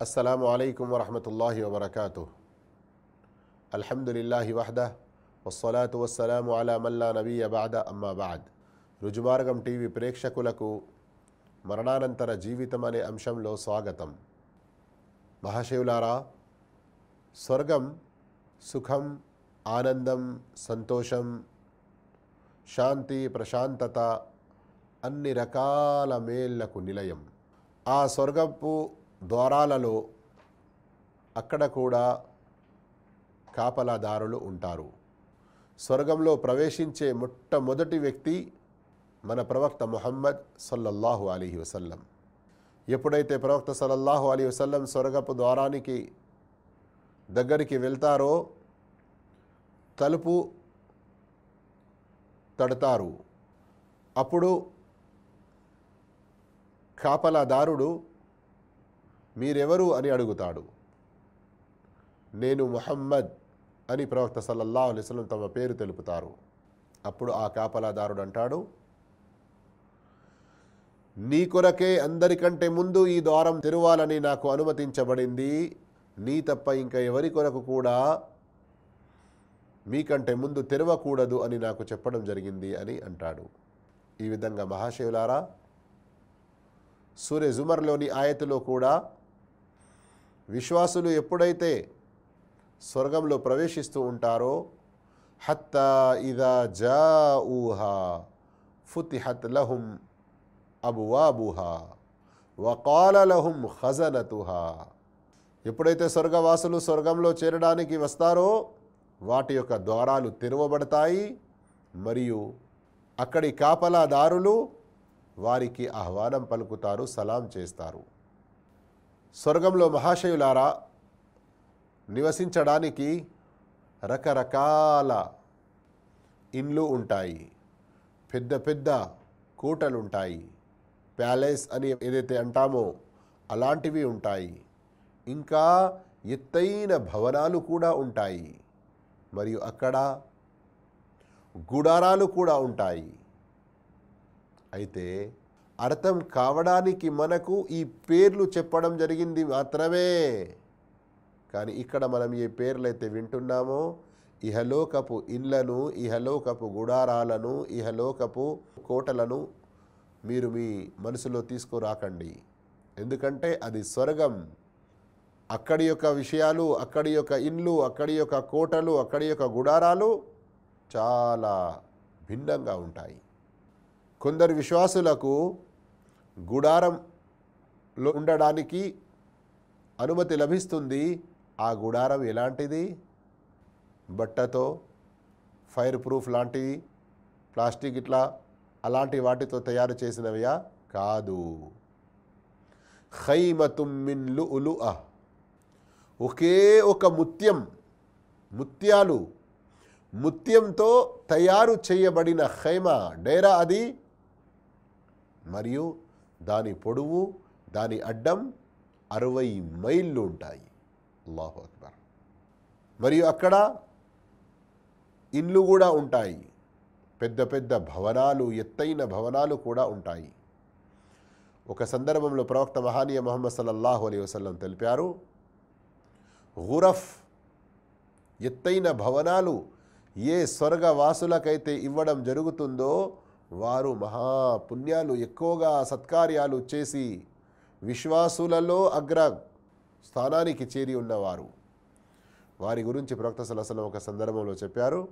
السلام عليكم ورحمة الله وبركاته الحمد لله وحده والصلاة والسلام على من لا نبي بعد أما بعد రుజుమార్గం TV ప్రేక్షకులకు మరణానంతర జీవితం అనే అంశంలో స్వాగతం మహాశివులారా స్వర్గం సుఖం ఆనందం సంతోషం శాంతి ప్రశాంతత అన్ని రకాల మేళ్లకు నిలయం ఆ స్వర్గపు ద్వారాలలో అక్కడ కూడా కాపలాదారులు ఉంటారు. స్వర్గంలో ప్రవేశించే మొట్టమొదటి వ్యక్తి మన ప్రవక్త ముహమ్మద్ సల్లల్లాహు అలీ వసల్లం. ఎప్పుడైతే ప్రవక్త సల్లల్లాహు అలీ వసల్లం స్వర్గపు ద్వారానికి దగ్గరికి వెళ్తారో తలుపు తడతారు. అప్పుడు కాపలాదారుడు మీరెవరు అని అడుగుతాడు. నేను మొహమ్మద్ అని ప్రవక్త సల్లల్లా అలిస్లం తమ పేరు తెలుపుతారు. అప్పుడు ఆ కాపలాదారుడు అంటాడు నీ కొరకే అందరికంటే ముందు ఈ ద్వారం తెరవాలని నాకు అనుమతించబడింది. నీ తప్ప ఇంకా ఎవరి కొరకు కూడా మీకంటే ముందు తెరవకూడదు అని నాకు చెప్పడం జరిగింది అని అంటాడు. ఈ విధంగా మహాశివులారా సూర్య జుమర్లోని ఆయతలో కూడా విశ్వాసులు ఎప్పుడైతే స్వర్గంలో ప్రవేశిస్తూ ఉంటారో హత్తా ఇదా జా ఊహా ఫుతిహత్ లహుం అబువాబుహా వకాల లహుం ఖజనతుహా. ఎప్పుడైతే స్వర్గవాసులు స్వర్గంలో చేరడానికి వస్తారో వాటి యొక్క ద్వారాలు తెరవబడతాయి. మరియు అక్కడి కాపలాదారులు వారికి ఆహ్వానం పలుకుతారు సలాం చేస్తారు. స్వర్గంలో మహాశయులారా నివసించడానికి రకరకాల ఇండ్లు ఉంటాయి. పెద్ద పెద్ద కూటలు ఉంటాయి ప్యాలెస్ అని ఏదైతే అంటామో అలాంటివి ఉంటాయి. ఇంకా ఎత్తైన భవనాలు కూడా ఉంటాయి. మరియు అక్కడ గుడారాలు కూడా ఉంటాయి. అయితే అర్థం కావడానికి మనకు ఈ పేర్లు చెప్పడం జరిగింది మాత్రమే. కానీ ఇక్కడ మనం ఏ పేర్లు అయితే వింటున్నామో ఇహలోకపు ఇళ్ళను ఇహలోకపు గుడారాలను ఇహలోకపు కోటలను మీరు మీ మనసులో తీసుకురాకండి. ఎందుకంటే అది స్వర్గం. అక్కడి యొక్క విషయాలు అక్కడి యొక్క ఇండ్లు అక్కడి యొక్క కోటలు అక్కడి యొక్క గుడారాలు చాలా భిన్నంగా ఉంటాయి. కొందరు విశ్వాసులకు గుడారంలో ఉండడానికి అనుమతి లభిస్తుంది. ఆ గుడారం ఎలాంటిది? బట్టతో ఫైర్ ప్రూఫ్ లాంటివి ప్లాస్టిక్ ఇట్లా అలాంటి వాటితో తయారు చేసినవియా? కాదు. ఖైమతుమ్మిన్లు ఉలు ఒకే ఒక ముత్యం ముత్యాలు ముత్యంతో తయారు చేయబడిన ఖైమ డైరా అది? మరియు దాని పొడవు దాని అడ్డం అరవై మైళ్ళు ఉంటాయి. అల్లాహు అక్బర్. మరియు అక్కడ ఇండ్లు కూడా ఉంటాయి. పెద్ద పెద్ద భవనాలు ఎత్తైన భవనాలు కూడా ఉంటాయి. ఒక సందర్భంలో ప్రవక్త మహానీయ మొహమ్మద్ సల్లల్లాహు అలీ వసల్లం తెలిపారు గురఫ్ ఎత్తైన భవనాలు ఏ స్వర్గవాసులకైతే ఇవ్వడం జరుగుతుందో వారు మహాపుణ్యాలు ఎక్కువగా సత్కార్యాలు చేసి విశ్వాసులలో అగ్ర స్థానానికి చేరి ఉన్నవారు. వారి గురించి ప్రవక్త సలసలం ఒక సందర్భంలో చెప్పారు.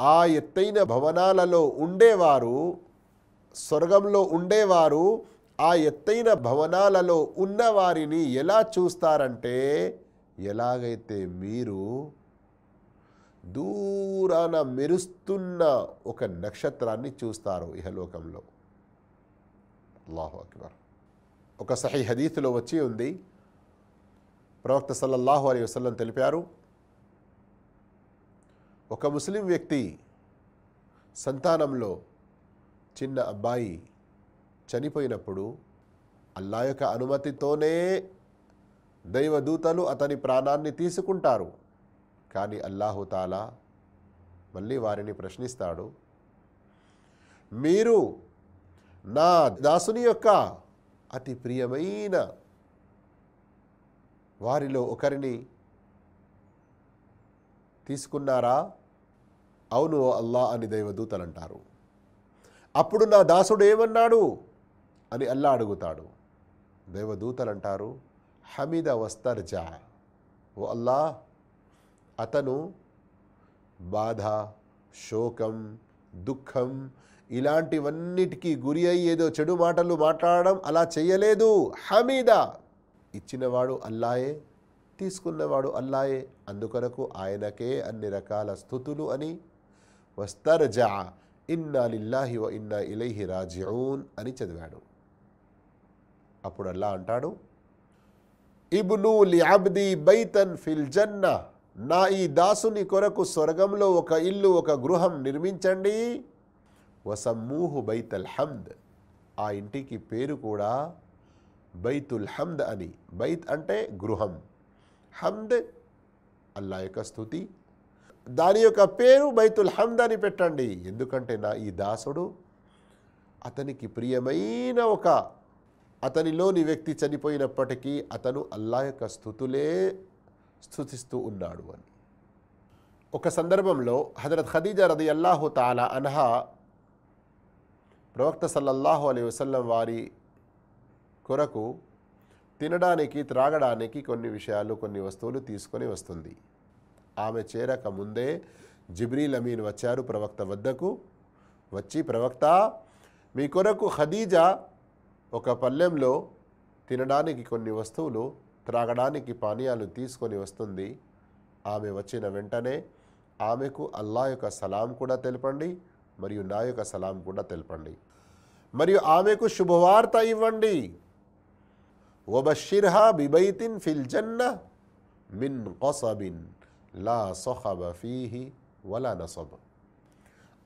ఆ ఎత్తైన భవనాలలో ఉండేవారు స్వర్గంలో ఉండేవారు ఆ ఎత్తైన భవనాలలో ఉన్నవారిని ఎలా చూస్తారంటే ఎలాగైతే మీరు దూరాన మెరుస్తున్న ఒక నక్షత్రాన్ని చూస్తారు ఇహలోకంలో. అల్లాహు అక్బర్. ఒక సహీ హదీతులో వచ్చి ఉంది. ప్రవక్త సల్లల్లాహు అలీ వసల్లం తెలిపారు ఒక ముస్లిం వ్యక్తి సంతానంలో చిన్న అబ్బాయి చనిపోయినప్పుడు అల్లా యొక్క అనుమతితోనే దైవదూతలు అతని ప్రాణాన్ని తీసుకుంటారు. కానీ అల్లాహుతాలా మళ్ళీ వారిని ప్రశ్నిస్తాడు మీరు నా దాసుని యొక్క అతి ప్రియమైన వారిలో ఒకరిని తీసుకున్నారా? అవును ఓ అల్లా అని దైవదూతలు అంటారు. అప్పుడు నా దాసుడు ఏమన్నాడు? అని అల్లా అడుగుతాడు. దైవదూతలు అంటారు హమీద వస్తర్జా ఓ అల్లా అతను బాధ శోకం దుఃఖం ఇలాంటివన్నిటికీ గురి అయ్యి ఏదో చెడు మాటలు మాట్లాడడం అలా చేయలేదు హమీద! ఇచ్చినవాడు అల్లాయే తీసుకున్నవాడు అల్లాయే అందుకొరకు ఆయనకే అన్ని రకాల స్థుతులు అని వస్తర్జా ఇన్నా లిల్లాహి వ ఇన్నా ఇలైహి రాజిఊన్ అని చదివాడు. అప్పుడు అల్లా అంటాడు ఇబ్ను లిఅబ్ది బైతన్ ఫిల్ జన్నా నా ఈ దాసుని కొరకు స్వర్గంలో ఒక ఇల్లు ఒక గృహం నిర్మించండి. వసమ్మూహు బైతల్ హమ్ద్. ఆ ఇంటికి పేరు కూడా బైతుల్ హమ్ద్ అని. బైత్ అంటే గృహం. హమ్ద్ అల్లా యొక్క స్థుతి. దాని యొక్క పేరు బైతుల్ హమ్ద్ అని పెట్టండి. ఎందుకంటే నా ఈ దాసుడు అతనికి ప్రియమైన ఒక అతనిలోని వ్యక్తి చనిపోయినప్పటికీ అతను అల్లా యొక్క స్థుతులే స్థుతిస్తూ ఉన్నాడు అని. ఒక సందర్భంలో హజరత్ ఖదీజా రది అల్లాహు తాలా అన్హా ప్రవక్త సల్లల్లాహు అలై వసల్లం వారి కొరకు తినడానికి త్రాగడానికి కొన్ని విషయాలు కొన్ని వస్తువులు తీసుకొని వస్తుంది. ఆమె చేరక ముందే జిబ్రీల్ అమీన్ వచ్చారు ప్రవక్త వద్దకు. వచ్చి ప్రవక్త మీ కొరకు ఖదీజా ఒక పల్లెంలో తినడానికి కొన్ని వస్తువులు త్రాగడానికి పానీయాలు తీసుకొని వస్తుంది. ఆమె వచ్చిన వెంటనే ఆమెకు అల్లా యొక్క సలాం కూడా తెలపండి మరియు నా యొక్క సలాం కూడా తెలపండి. మరియు ఆమెకు శుభవార్త ఇవ్వండి. వబషిర్హా బిబైతిన్ ఫిల్ జన్న మిన్ కొసబిన్ లా సొహబ ఫీహి వలా నసబ్.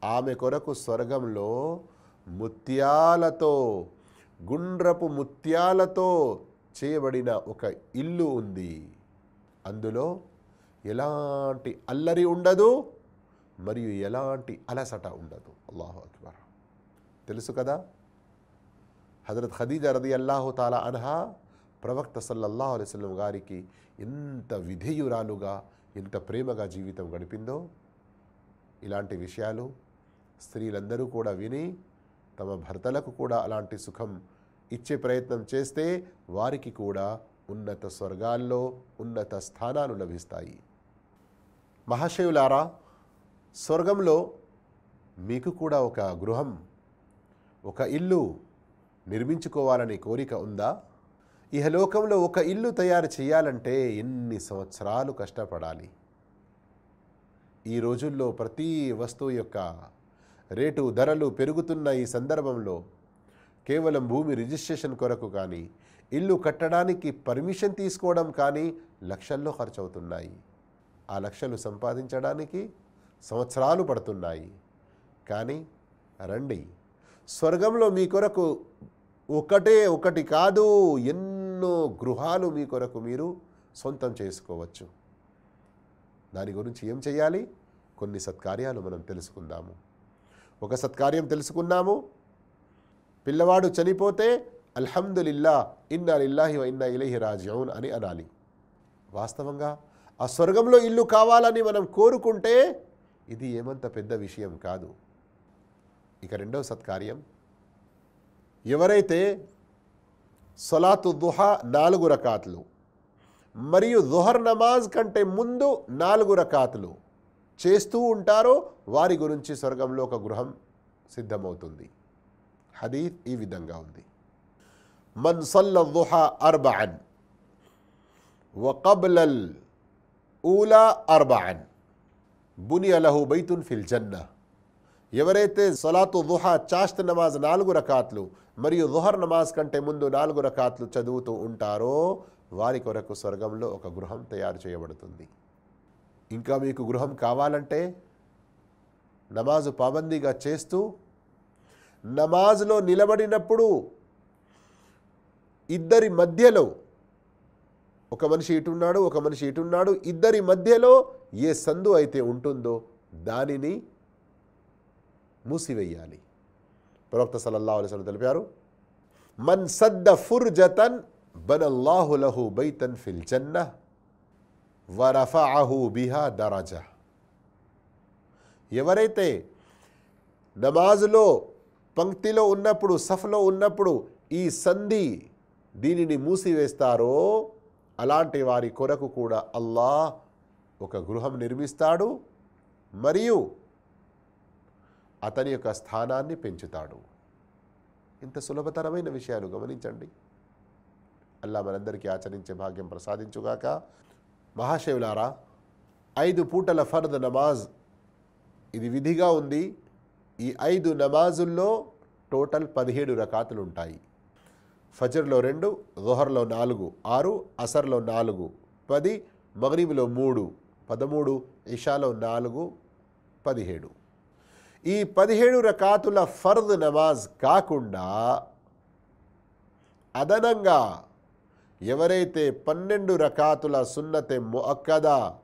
ఆమె కొరకు స్వర్గంలో ముత్యాలతో గుండ్రపు ముత్యాలతో చేయబడిన ఒక ఇల్లు ఉంది. అందులో ఎలాంటి అల్లరి ఉండదు మరియు ఎలాంటి అలసట ఉండదు. అల్లాహు అక్బర్. తెలుసు కదా? హజరత్ ఖదీజా రది అల్లాహు తాలా అన్హా ప్రవక్త సల్లల్లాహు అలైస్లం గారికి ఎంత విధేయురాలుగా ఎంత ప్రేమగా జీవితం గడిపిందో. ఇలాంటి విషయాలు స్త్రీలందరూ కూడా విని తమ భర్తలకు కూడా అలాంటి సుఖం ఇచ్చే ప్రయత్నం చేస్తే వారికి కూడా ఉన్నత స్వర్గాల్లో ఉన్నత స్థానాలు లభిస్తాయి. మహాశయులారా స్వర్గంలో మీకు కూడా ఒక గృహం ఒక ఇల్లు నిర్మించుకోవాలనే కోరిక ఉందా? ఇహలోకంలో ఒక ఇల్లు తయారు చేయాలంటే ఎన్ని సంవత్సరాలు కష్టపడాలి? ఈ రోజుల్లో ప్రతి వస్తువు యొక్క రేటు ధరలు పెరుగుతున్న ఈ సందర్భంలో కేవలం భూమి రిజిస్ట్రేషన్ కొరకు కానీ ఇల్లు కట్టడానికి పర్మిషన్ తీసుకోవడం కానీ లక్షల్లో ఖర్చు అవుతున్నాయి ఆ లక్షలు సంపాదించడానికి సంవత్సరాలు పడుతున్నాయి. కానీ రండి స్వర్గంలో మీ కొరకు ఒకటే ఒకటి కాదు ఎన్నో గృహాలు మీ కొరకు మీరు సొంతం చేసుకోవచ్చు. దాని గురించి ఏం చేయాలి? కొన్ని సత్కార్యాలు మనం తెలుసుకుందాము. ఒక సత్కార్యం తెలుసుకున్నాము పిల్లవాడు చనిపోతే అల్హమ్దులిల్లా ఇన్నా ఇల్లాహి ఇన్నా ఇలహి రాజిఊన్ అని అనాలి. వాస్తవంగా ఆ స్వర్గంలో ఇల్లు కావాలని మనం కోరుకుంటే ఇది ఏమంత పెద్ద విషయం కాదు. ఇక రెండవ సత్కార్యం. ఎవరైతే సొలాతు దుహా నాలుగు రకాతులు మరియు దుహర్ నమాజ్ కంటే ముందు నాలుగు రకాతులు చేస్తూ ఉంటారో వారి గురించి స్వర్గంలో ఒక గృహం సిద్ధమవుతుంది. హదీత్ ఈ విధంగా ఉంది. మన్ సల్ల దుహా అర్బఅన్ వకబ్లల్ ఊలా అర్బఅన్ బుని అలహు బైతున్ ఫిల్ జన్న ఎవరైతే సలాతు దుహా చాష్త్ నమాజ్ నాలుగు రకాత్లు మరియు దుహర్ నమాజ్ కంటే ముందు నాలుగు రకాత్లు చదువుతూ ఉంటారో వారి కొరకు స్వర్గంలో ఒక గృహం తయారు చేయబడుతుంది. ఇంకా మీకు గృహం కావాలంటే నమాజు పాబందీగా చేస్తూ నమాజ్లో నిలబడినప్పుడు ఇద్దరి మధ్యలో ఒక మనిషి ఇటున్నాడు ఒక మనిషి ఇటున్నాడు ఇద్దరి మధ్యలో ఏ సందు అయితే ఉంటుందో దానిని మూసివేయాలి. ప్రవక్త సలల్లా అలైహి తెలిపారు మన్ సద్ద ఫుర్జతన్ బనల్లాహులహు బైతన్ ఫిల్ జన్న వరఫాహు బిహా దరాజా. ఎవరైతే నమాజులో పంక్తిలో ఉన్నప్పుడు సఫలో ఉన్నప్పుడు ఈ సంధి దీనిని మూసివేస్తారో అలాంటి వారి కొరకు కూడా అల్లాహ్ ఒక గృహం నిర్మిస్తాడు మరియు అతని యొక్క స్థానాన్ని పెంచుతాడు. ఇంత సులభతరమైన విషయాలు గమనించండి. అల్లా మనందరికీ ఆచరించే భాగ్యం ప్రసాదించుగాక. మహాశివులారా ఐదు పూటల ఫర్ద్ నమాజ్ ఇది విధిగా ఉంది. ఈ ఐదు నమాజుల్లో టోటల్ పదిహేడు రకాతులు ఉంటాయి. ఫజర్లో రెండు జొహర్లో నాలుగు ఆరు అసర్లో నాలుగు పది మగరీబ్లో మూడు పదమూడు ఇషాలో నాలుగు పదిహేడు. ఈ పదిహేడు రకాతుల ఫర్ద్ నమాజ్ కాకుండా అదనంగా ఎవరైతే పన్నెండు రకాతుల సున్నతే మొక్కదా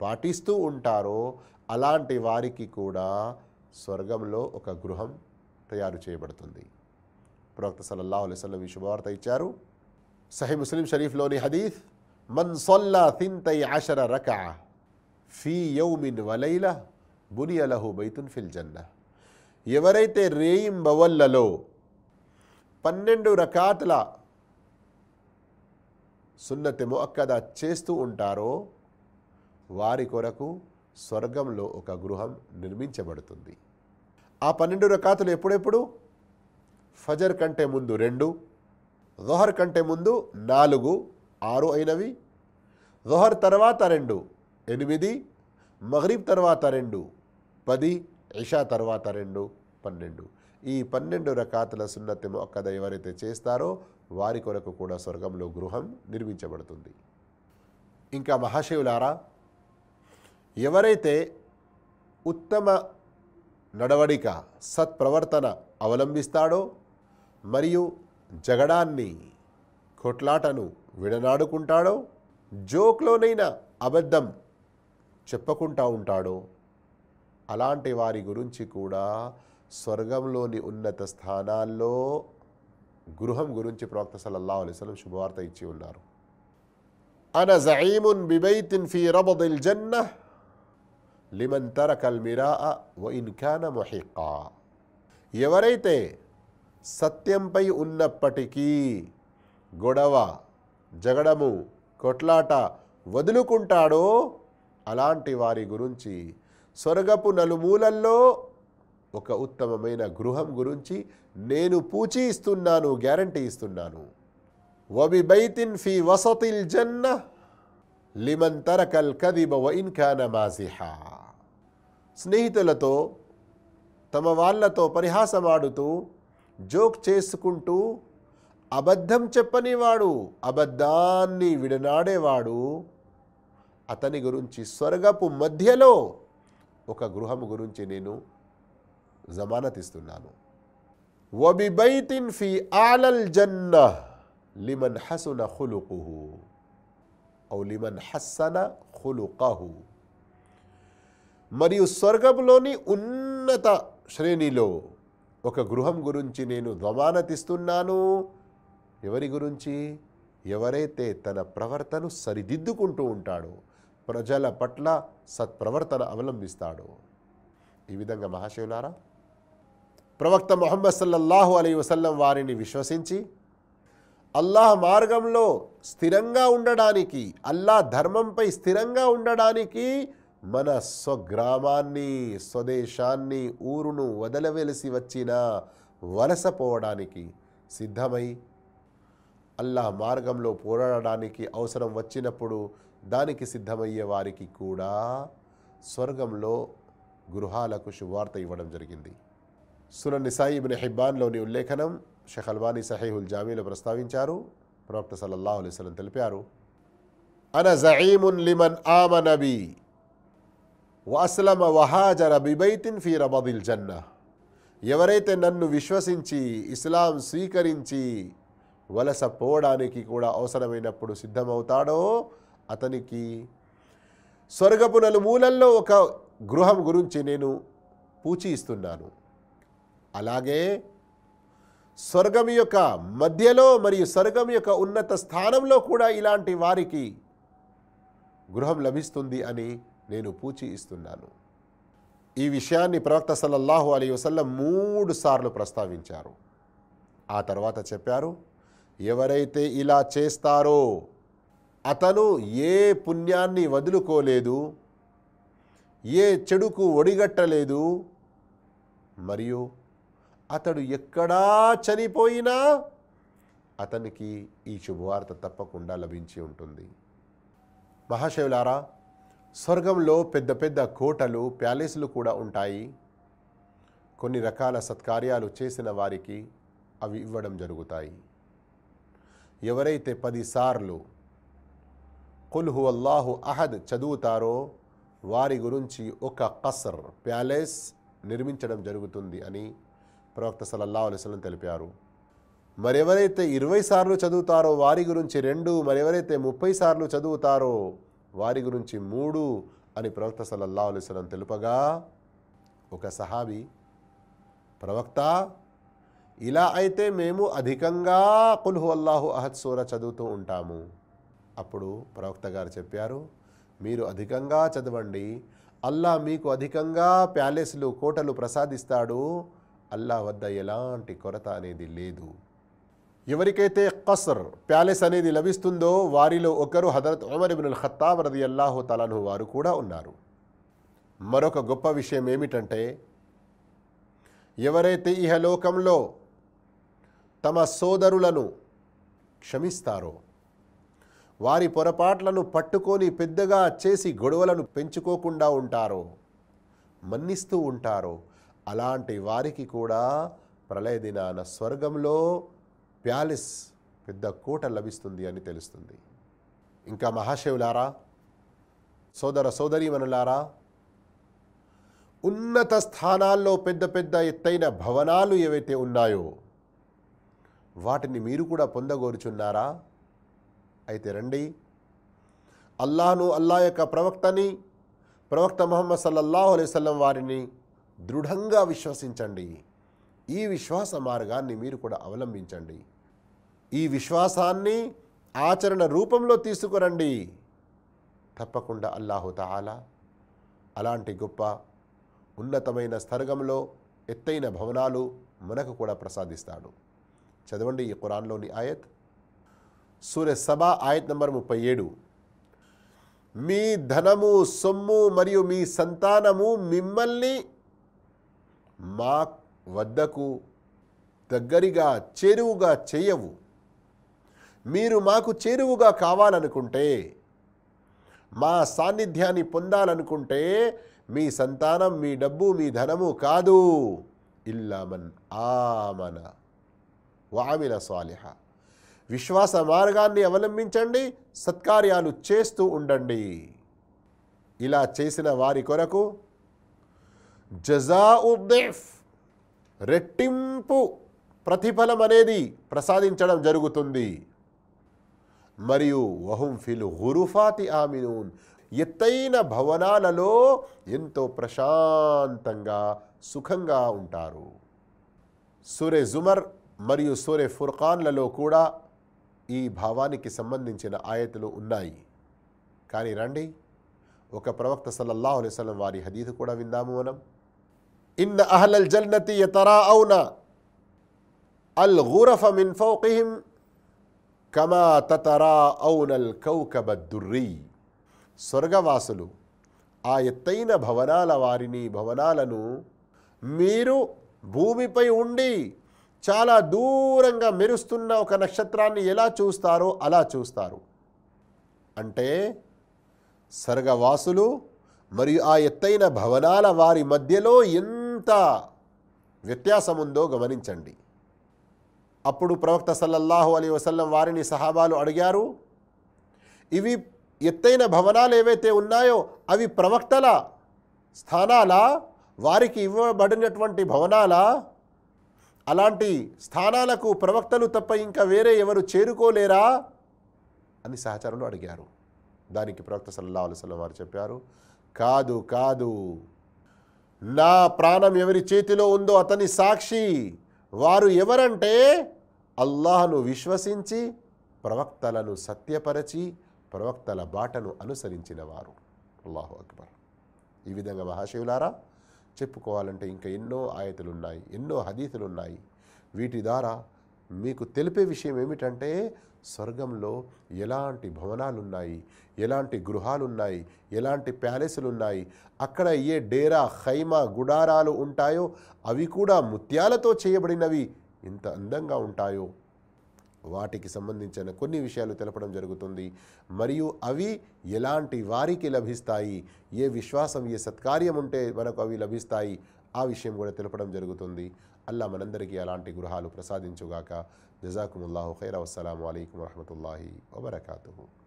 పాటిస్తూ ఉంటారో అలాంటి వారికి కూడా స్వర్గంలో ఒక గృహం తయారు చేయబడుతుంది. ప్రవక్త సల్లల్లాహు అలైహి ఈ శుభవార్త ఇచ్చారు. సహీ ముస్లిం షరీఫ్లోని హదీఫ్ మన్ సొల్లా తింతై ఆషర రక ఫీ యౌమిన్ వలైల బునియలహు బైతున్ ఫిల్ జన్న ఎవరైతే రేయింబవల్లలో పన్నెండు రకాతుల సున్నతి మొక్కద చేస్తూ ఉంటారో వారి కొరకు స్వర్గంలో ఒక గృహం నిర్మించబడుతుంది. ఆ పన్నెండు రకాతులు ఎప్పుడెప్పుడు? ఫజర్ కంటే ముందు రెండు జొహర్ కంటే ముందు నాలుగు ఆరు అయినవి. జొహర్ తర్వాత రెండు ఎనిమిది మగరీబ్ తర్వాత రెండు పది ఇషా తర్వాత రెండు పన్నెండు. ఈ పన్నెండు రకాతుల సున్నతి మొక్కద ఎవరైతే చేస్తారో వారి కొరకు కూడా స్వర్గంలో గృహం నిర్మించబడుతుంది. ఇంకా మహాశివులారా ఎవరైతే ఉత్తమ నడవడిక సత్ప్రవర్తన అవలంబిస్తాడో మరియు జగడాన్ని కొట్లాటను విడనాడుకుంటాడో జోక్లోనైనా అబద్ధం చెప్పుకుంటా ఉంటాడో అలాంటి వారి గురించి కూడా స్వర్గంలోని ఉన్నత స్థానాల్లో గృహం గురించి ప్రవక్త సలల్లా అలిస్లం శుభవార్త ఇచ్చి ఉన్నారు. అన జయీమున్ బిబైతిన్ ఫీ రబదిల్ జన్న లిమన్ తరకల్ మిరా వ ఇన్ మొహికా. ఎవరైతే సత్యంపై ఉన్నప్పటికీ గొడవ జగడము కొట్లాట వదులుకుంటాడో అలాంటి వారి గురించి స్వర్గపు నలుమూలల్లో ఒక ఉత్తమమైన గృహం గురించి నేను పూచి ఇస్తున్నాను గ్యారంటీ ఇస్తున్నాను. వబి బైతిన్ ఫీ వసతిల్ జన్న లిమన్ తరకల్ కదిబ వ ఇన్ మాజిహా. స్నేహితులతో తమ వాళ్ళతో పరిహాసమాడుతూ జోక్ చేసుకుంటూ అబద్ధం చెప్పనివాడు అబద్ధాన్ని విడనాడేవాడు. అతని గురించి స్వర్గపు మధ్యలో ఒక గృహం గురించి నేను జమానత్ ఇస్తున్నాను వబిబైతిన్ ఫీ ఆలల్ జన్న లిమన్ హసున ఖులుకుహు ఔ లిమన్ హస్సన ఖులుకహు మరియు స్వర్గంలోని ఉన్నత శ్రేణిలో ఒక గృహం గురించి నేను జమానతిస్తున్నాను ఎవరి గురించి? ఎవరైతే తన ప్రవర్తను సరిదిద్దుకుంటూ ఉంటాడో ప్రజల పట్ల సత్ప్రవర్తన అవలంబిస్తాడో. ఈ విధంగా మహాశివులారా ప్రవక్త మొహమ్మద్ సల్లల్లాహు అలీ వసల్లం వారిని విశ్వసించి అల్లాహ్ మార్గంలో స్థిరంగా ఉండడానికి అల్లాహ్ ధర్మంపై స్థిరంగా ఉండడానికి మన స్వగ్రామాన్ని స్వదేశాన్ని ఊరును వదలవెలిసి వచ్చిన వలసపోవడానికి సిద్ధమై అల్లాహ్ మార్గంలో పోరాడడానికి అవసరం వచ్చినప్పుడు దానికి సిద్ధమయ్యే వారికి కూడా స్వర్గంలో గృహాలకు శుభార్త ఇవ్వడం జరిగింది. సునన్ నిసాయిబిన్ హిబ్బాన్లోని ఉల్లేఖనం షేఖ్ అల్బానీ సహీహుల్ జామీలో ప్రస్తావించారు. ప్రవక్త సల్లల్లాహు అలైహి తెలిపారు. అన జయీమున్ లిమన్ ఆమనబీ వాస్లమ వహాజర బిబైతిన్ ఫీ రబదిల్ జన్న ఎవరైతే నన్ను విశ్వసించి ఇస్లాం స్వీకరించి వలస పోవడానికి కూడా అవసరమైనప్పుడు సిద్ధమవుతాడో అతనికి స్వర్గపు నలుమూలల్లో ఒక గృహం గురించి నేను పూచి ఇస్తున్నాను. అలాగే స్వర్గం యొక్క మధ్యలో మరియు స్వర్గం యొక్క ఉన్నత స్థానంలో కూడా ఇలాంటి వారికి గృహం లభిస్తుంది అని నేను పూచి ఇస్తున్నాను ఈ విషయాన్ని ప్రవక్త సల్లల్లాహు అలీ వసల్లం మూడు సార్లు ప్రస్తావించారు. ఆ తర్వాత చెప్పారు ఎవరైతే ఇలా చేస్తారో అతను ఏ పుణ్యాన్ని వదులుకోలేదు ఏ చెడుకు ఒడిగట్టలేదు మరియు అతడు ఎక్కడా చనిపోయినా అతనికి ఈ శుభవార్త తప్పకుండా లభించి ఉంటుంది. మహాశివులారా స్వర్గంలో పెద్ద పెద్ద కోటలు ప్యాలెస్లు కూడా ఉంటాయి. కొన్ని రకాల సత్కార్యాలు చేసిన వారికి అవి ఇవ్వడం జరుగుతాయి. ఎవరైతే పదిసార్లు కుల్హు అల్లాహు అహద్ చదువుతారో వారి గురించి ఒక కసర్ ప్యాలెస్ నిర్మించడం జరుగుతుంది అని ప్రవక్త సలల్లాహు అలైవలం తెలిపారు. మరెవరైతే ఇరవై సార్లు చదువుతారో వారి గురించి రెండు మరెవరైతే ముప్పై సార్లు చదువుతారో వారి గురించి మూడు అని ప్రవక్త సల్లల్లా అలిస్లం తెలుపగా ఒక సహాబీ ప్రవక్త ఇలా అయితే మేము అధికంగా కుల్హు అల్లాహు అహద్ సూర చదువుతూ ఉంటాము. అప్పుడు ప్రవక్త గారు చెప్పారు మీరు అధికంగా చదవండి అల్లా మీకు అధికంగా ప్యాలెస్లు కోటలు ప్రసాదిస్తాడు అల్లా వద్ద ఎలాంటి కొరత అనేది లేదు. ఎవరికైతే కసర్ ప్యాలెస్ అనేది లభిస్తుందో వారిలో ఒకరు హజరత్ ఉమర్ ఇబిన్ ఖత్తాబ్ రది అల్లాహు తలను వారు కూడా ఉన్నారు. మరొక గొప్ప విషయం ఏమిటంటే ఎవరైతే ఇహలోకంలో తమ సోదరులను క్షమిస్తారో వారి పొరపాట్లను పట్టుకొని పెద్దగా చేసి గొడవలను పెంచుకోకుండా ఉంటారో మన్నిస్తూ ఉంటారో అలాంటి వారికి కూడా ప్రళయ దినాన స్వర్గంలో ప్యాలెస్ పెద్ద కోట లభిస్తుంది అని తెలుస్తుంది. ఇంకా మహాశివులారా సోదర సోదరీమణులారా ఉన్నత స్థానాల్లో పెద్ద పెద్ద ఎత్తైన భవనాలు ఏవైతే ఉన్నాయో వాటిని మీరు కూడా పొందగోరుచున్నారా? అయితే రండి. అల్లాను అల్లా యొక్క ప్రవక్తని ప్రవక్త మొహమ్మద్ సల్లల్లాహు అలైవల్లం వారిని దృఢంగా విశ్వసించండి. ఈ విశ్వాస మార్గాన్ని మీరు కూడా అవలంబించండి. ఈ విశ్వాసాన్ని ఆచరణ రూపంలో తీసుకురండి. తప్పకుండా అల్లాహుతాలా అలాంటి గొప్ప ఉన్నతమైన స్థర్గంలో ఎత్తైన భవనాలు మనకు కూడా ప్రసాదిస్తాడు. చదవండి ఈ కురాన్లోని ఆయత్. సూర్య సభ ఆయత్ నంబర్ ముప్పై ఏడు. మీ ధనము సొమ్ము మరియు మీ సంతానము మిమ్మల్ని మా వద్దకు దగ్గరగా చేరువుగా చేయవు. మీరు మాకు చేరువుగా కావాలనుకుంటే మా సాన్నిధ్యాన్ని పొందాలనుకుంటే మీ సంతానం మీ డబ్బు మీ ధనము కాదు. ఇల్లామన్ ఆమన వామిన స్వాలిహ. విశ్వాస మార్గాన్ని అవలంబించండి సత్కార్యాలు చేస్తూ ఉండండి. ఇలా చేసిన వారి కొరకు జజా ఉద్దేఫ్ రెట్టింపు ప్రతిఫలం అనేది ప్రసాదించడం జరుగుతుంది. మరియు వహుం ఫిల్ హురుఫాతి ఆమినూన్. ఎత్తైన భవనాలలో ఎంతో ప్రశాంతంగా సుఖంగా ఉంటారు. సూరే జుమర్ మరియు సూరే ఫుర్ఖాన్లలో కూడా ఈ భావానికి సంబంధించిన ఆయతులు ఉన్నాయి. కానీ రండి ఒక ప్రవక్త సల్లల్లాహు అలైవలం వారి హదీదు కూడా విందాము మనం. ఇన్న అహ్లల్ యతరా అవునా అల్ గురఫ మిన్ కమా తతరాఔనల్ కౌకబ దుర్రీ. స్వర్గవాసులు ఆ ఎత్తైన భవనాల వారిని భవనాలను మీరు భూమిపై ఉండి చాలా దూరంగా మెరుస్తున్న ఒక నక్షత్రాన్ని ఎలా చూస్తారో అలా చూస్తారు. అంటే స్వర్గవాసులు మరియు ఆ ఎత్తైన భవనాల వారి మధ్యలో ఎంత వ్యత్యాసం ఉందో గమనించండి. అప్పుడు ప్రవక్త సల్లల్లాహు అలీ వసల్లం వారిని సహాబాలు అడిగారు ఇవి ఎత్తైన భవనాలు ఏవైతే ఉన్నాయో అవి ప్రవక్తల స్థానాల? వారికి ఇవ్వబడినటువంటి భవనాల? అలాంటి స్థానాలకు ప్రవక్తలు తప్ప ఇంకా వేరే ఎవరు చేరుకోలేరా? అని సహచరులు అడిగారు. దానికి ప్రవక్త సల్లల్లా అలుసలం వారు చెప్పారు కాదు కాదు. నా ప్రాణం ఎవరి చేతిలో ఉందో అతని సాక్షి. వారు ఎవరంటే అల్లాహను విశ్వసించి ప్రవక్తలను సత్యపరచి ప్రవక్తల బాటను అనుసరించిన వారు. అల్లాహు అక్బర్. ఈ విధంగా మహాశివులారా చెప్పుకోవాలంటే ఇంకా ఎన్నో ఆయతులు ఉన్నాయి ఎన్నో హదీతులున్నాయి వీటి ద్వారా మీకు తెలిపే విషయం ఏమిటంటే స్వర్గంలో ఎలాంటి భవనాలున్నాయి ఎలాంటి గృహాలున్నాయి ఎలాంటి ప్యాలెస్లు ఉన్నాయి అక్కడ ఏ డేరా ఖైమా గుడారాలు ఉంటాయో అవి కూడా ముత్యాలతో చేయబడినవి. ఎంత అందంగా ఉంటాయో? వాటికి సంబంధించిన కొన్ని విషయాలు తెలపడం జరుగుతుంది. మరియు అవి ఎలాంటి వారికి లభిస్తాయి? ఏ విశ్వాసం ఏ సత్కార్యం ఉంటే మనకు అవి లభిస్తాయి? ఆ విషయం కూడా తెలపడం జరుగుతుంది. అల్లా మనందరికీ అలాంటి గృహాలు ప్రసాదించుగాక. జజాకుముల్లాహు ఖైర్. అస్సలం అలైకుం వరహమతుల్లాహి వబర్కూ